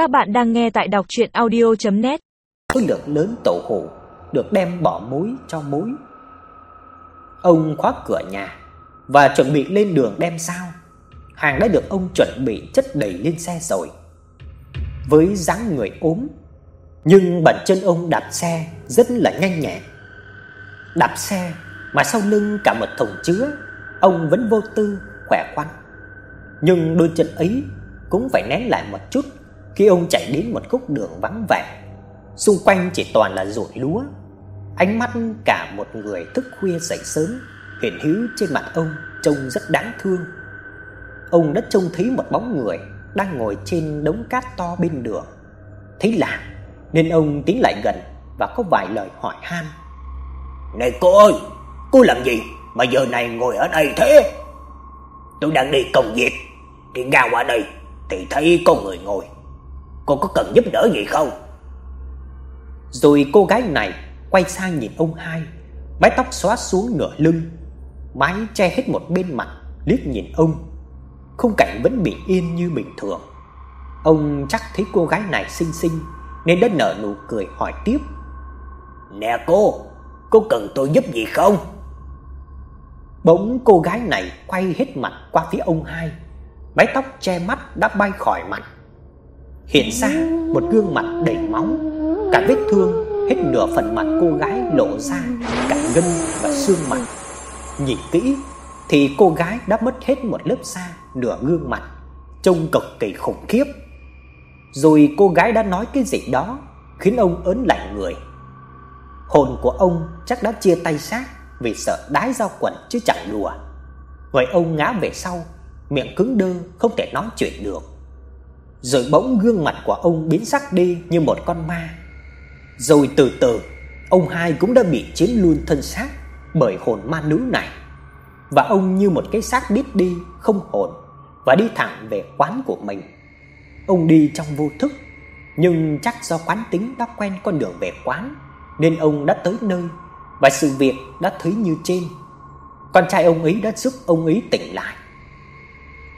Các bạn đang nghe tại đọc chuyện audio.net tôi lượng lớn tổ hủ được đem bỏ mối cho mối. Ông khóa cửa nhà và chuẩn bị lên đường đem sao. Hàng đã được ông chuẩn bị chất đầy lên xe rồi. Với dáng người ốm, nhưng bàn chân ông đạp xe rất là nhanh nhẹn. Đạp xe mà sau lưng cả một thùng chứa, ông vẫn vô tư khỏe khoắn. Nhưng đôi chân ấy cũng phải nén lại một chút khi ông chạy đến một khúc đường vắng vẻ. Xung quanh chỉ toàn là ruộng lúa. Ánh mắt cả một người thức khuya dậy sớm hiện hữu trên mặt ông trông rất đáng thương. Ông đã trông thấy một bóng người đang ngồi trên đống cát to bên đường. Thấy lạ nên ông tiến lại gần và có vài lời hỏi han. "Này cô ơi, cô làm gì mà giờ này ngồi ở đây thế?" "Tôi đang đi công việc, thì ngang qua đây thì thấy có người ngồi. Cô có cần giúp đỡ gì không?" Rồi cô gái này quay sang nhìn ông hai, mái tóc xóa xuống nửa lưng, mái che hết một bên mặt, liếc nhìn ông. Khung cảnh vẫn bình yên như bình thường. Ông chắc thấy cô gái này xinh xinh nên đã nở nụ cười hỏi tiếp. "Nè cô, cô cần tôi giúp gì không?" Bỗng cô gái này quay hết mặt qua phía ông hai, mái tóc che mắt đã bay khỏi mặt. Hiện ra một gương mặt đầy máu, cả vết thương hết nửa phần mặt cô gái lộ ra cả gân và xương mặt. Nhìn kỹ thì cô gái đã mất hết một lớp da nửa gương mặt, trông cực kỳ khủng khiếp. Rồi cô gái đã nói cái gì đó khiến ông ớn lạnh người. Hồn của ông chắc đã chia tay xác vì sợ đái ra quần chứ chẳng đùa. Người ông ngã về sau, miệng cứng đơ không thể nói chuyện được. Rồi bỗng gương mặt của ông biến sắc đi như một con ma. Rồi từ từ, ông hai cũng đã bị chiến luôn thân xác bởi hồn ma nữ này. Và ông như một cái xác biết đi không hồn và đi thẳng về quán của mình. Ông đi trong vô thức, nhưng chắc do quán tính đã quen con đường về quán nên ông đã tới nơi và sự việc đã thấy như trên. Con trai ông ấy đã giúp ông ấy tỉnh lại.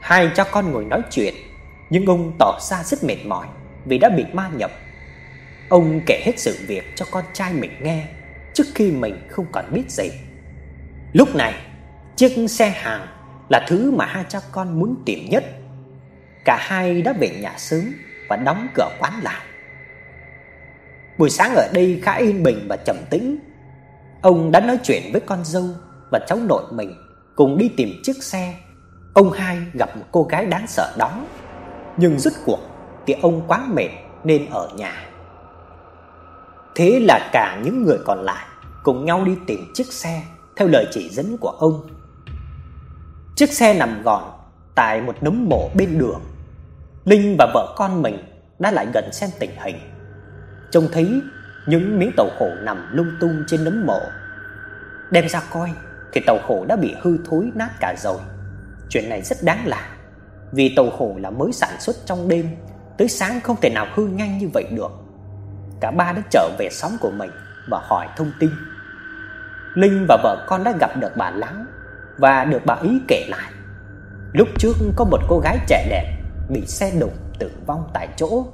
Hai cha con ngồi nói chuyện, nhưng ông tỏ ra rất mệt mỏi vì đã bị ma nhập. Ông kể hết sự việc cho con trai mình nghe trước khi mình không còn biết gì. Lúc này, chiếc xe hàng là thứ mà hai cha con muốn tìm nhất. Cả hai đã về nhà sớm và đóng cửa quán lại. Buổi sáng ở đây khá yên bình và trầm tĩnh. Ông đã nói chuyện với con dâu và cháu nội mình cùng đi tìm chiếc xe. Ông hai gặp một cô gái đáng sợ đó, nhưng rốt cuộc thì ông quá mệt nên ở nhà. Thế là cả những người còn lại cùng nhau đi tìm chiếc xe theo lời chỉ dẫn của ông. Chiếc xe nằm gọn tại một nấm mộ bên đường. Linh và vợ con mình đã lại gần xem tình hình. Trông thấy những miếng tàu khổ nằm lung tung trên nấm mộ. Đem ra coi thì tàu khổ đã bị hư thối nát cả rồi. Chuyện này rất đáng lạ, vì tàu hổ là mới sản xuất trong đêm, tới sáng không thể nào hư nhanh như vậy được. Cả ba đã trở về xóm của mình và hỏi thông tin. Linh và vợ con đã gặp được bà Lắng và được bà ý kể lại. Lúc trước có một cô gái trẻ đẹp bị xe đụng tử vong tại chỗ.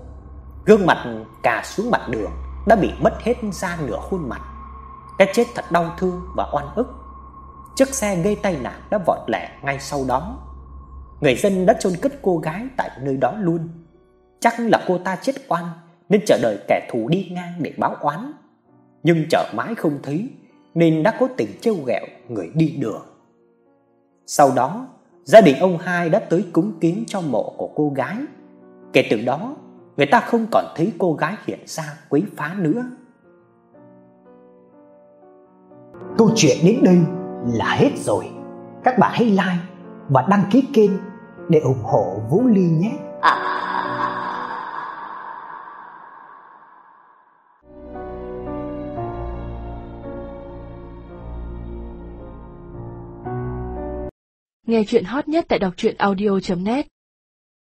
Gương mặt cà xuống mặt đường đã bị mất hết da nửa khuôn mặt. Cái chết thật đau thương và oan ức. Chiếc xe gây tai nạn đã vọt lẹ ngay sau đó. Người dân đã chôn cất cô gái tại nơi đó luôn. Chắc là cô ta chết oan nên chờ đợi kẻ thù đi ngang để báo oán. Nhưng chờ mãi không thấy nên đã cố tình trêu ghẹo người đi đường. Sau đó, gia đình ông hai đã tới cúng kiến cho mộ của cô gái. Kể từ đó, người ta không còn thấy cô gái hiện ra quấy phá nữa. Câu chuyện đến đây là hết rồi. Các bạn hãy like và đăng ký kênh để ủng hộ Vũ Ly nhé. Nghe chuyện hot nhất tại đọc audio net